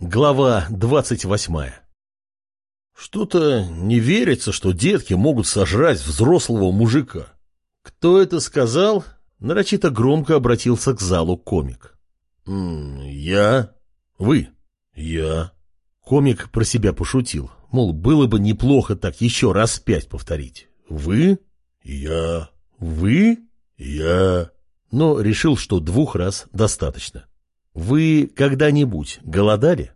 Глава двадцать восьмая Что-то не верится, что детки могут сожрать взрослого мужика. Кто это сказал? Нарочито громко обратился к залу комик. «М -м, «Я? Вы? Я?» Комик про себя пошутил, мол, было бы неплохо так еще раз пять повторить. «Вы? Я? Вы? Я?» Но решил, что двух раз достаточно. Вы когда-нибудь голодали?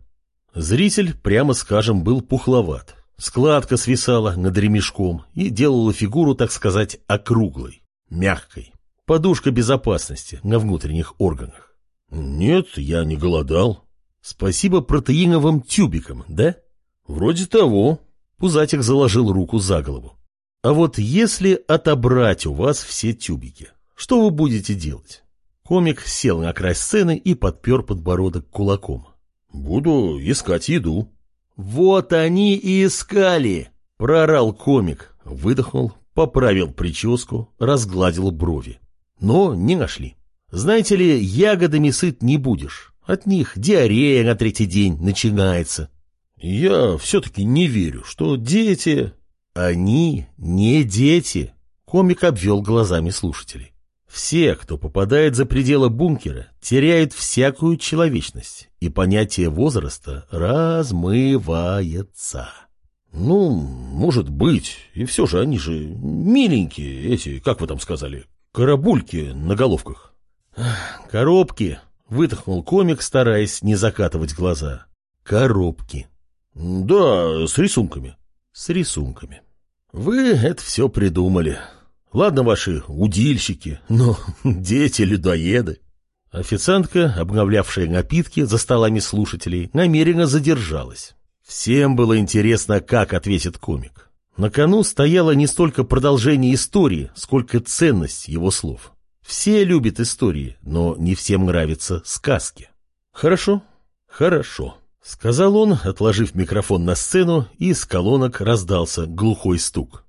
Зритель, прямо скажем, был пухловат. Складка свисала над ремешком и делала фигуру, так сказать, округлой, мягкой. Подушка безопасности на внутренних органах. Нет, я не голодал. Спасибо протеиновым тюбикам, да? Вроде того. Пузатик заложил руку за голову. А вот если отобрать у вас все тюбики, что вы будете делать? Комик сел на край сцены и подпер подбородок кулаком. «Буду искать еду». «Вот они и искали!» — прорал комик, выдохнул, поправил прическу, разгладил брови. Но не нашли. Знаете ли, ягодами сыт не будешь. От них диарея на третий день начинается. Я все-таки не верю, что дети... Они не дети. Комик обвел глазами слушателей. Все, кто попадает за пределы бункера, теряют всякую человечность, и понятие возраста размывается. Ну, может быть, и все же они же миленькие, эти, как вы там сказали, карабульки на головках. Коробки, выдохнул комик, стараясь не закатывать глаза. Коробки. Да, с рисунками. С рисунками. Вы это все придумали. Ладно ваши удильщики, но дети-людоеды. Официантка, обновлявшая напитки за столами слушателей, намеренно задержалась. Всем было интересно, как ответит комик. На кону стояло не столько продолжение истории, сколько ценность его слов. Все любят истории, но не всем нравятся сказки. «Хорошо, хорошо», — сказал он, отложив микрофон на сцену, и из колонок раздался глухой стук.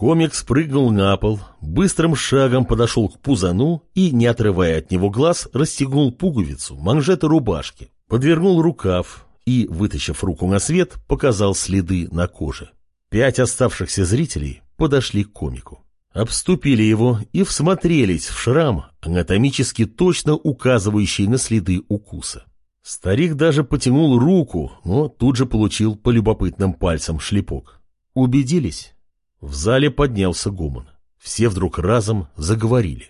Комик спрыгнул на пол, быстрым шагом подошел к пузану и, не отрывая от него глаз, расстегнул пуговицу, манжеты рубашки, подвернул рукав и, вытащив руку на свет, показал следы на коже. Пять оставшихся зрителей подошли к комику. Обступили его и всмотрелись в шрам, анатомически точно указывающий на следы укуса. Старик даже потянул руку, но тут же получил по любопытным пальцам шлепок. Убедились? В зале поднялся гомон. Все вдруг разом заговорили.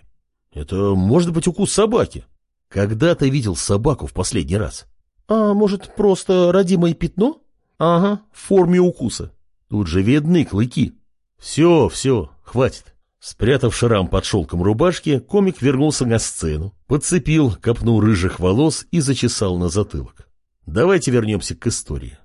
«Это может быть укус собаки?» «Когда ты видел собаку в последний раз?» «А может, просто родимое пятно?» «Ага, в форме укуса. Тут же видны клыки». «Все, все, хватит». Спрятав шрам под шелком рубашки, комик вернулся на сцену, подцепил копну рыжих волос и зачесал на затылок. «Давайте вернемся к истории».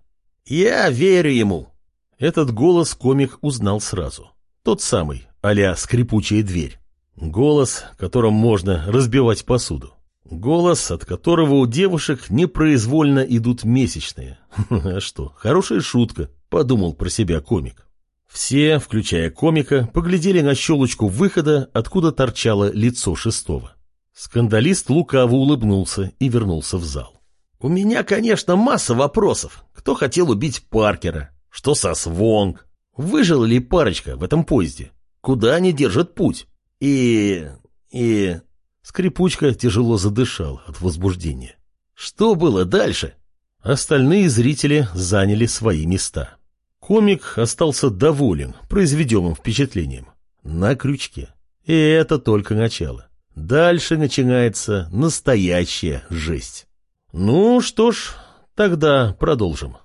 «Я верю ему», этот голос комик узнал сразу. Тот самый, а скрипучая дверь. Голос, которым можно разбивать посуду. Голос, от которого у девушек непроизвольно идут месячные. А что, хорошая шутка, подумал про себя комик. Все, включая комика, поглядели на щелочку выхода, откуда торчало лицо шестого. Скандалист лукаво улыбнулся и вернулся в зал. «У меня, конечно, масса вопросов. Кто хотел убить Паркера? Что со Свонг? Выжила ли парочка в этом поезде? Куда они держат путь? И... и... Скрипучка тяжело задышал от возбуждения. Что было дальше? Остальные зрители заняли свои места. Комик остался доволен произведенным впечатлением. На крючке. И это только начало. Дальше начинается настоящая жесть. Ну что ж, тогда продолжим.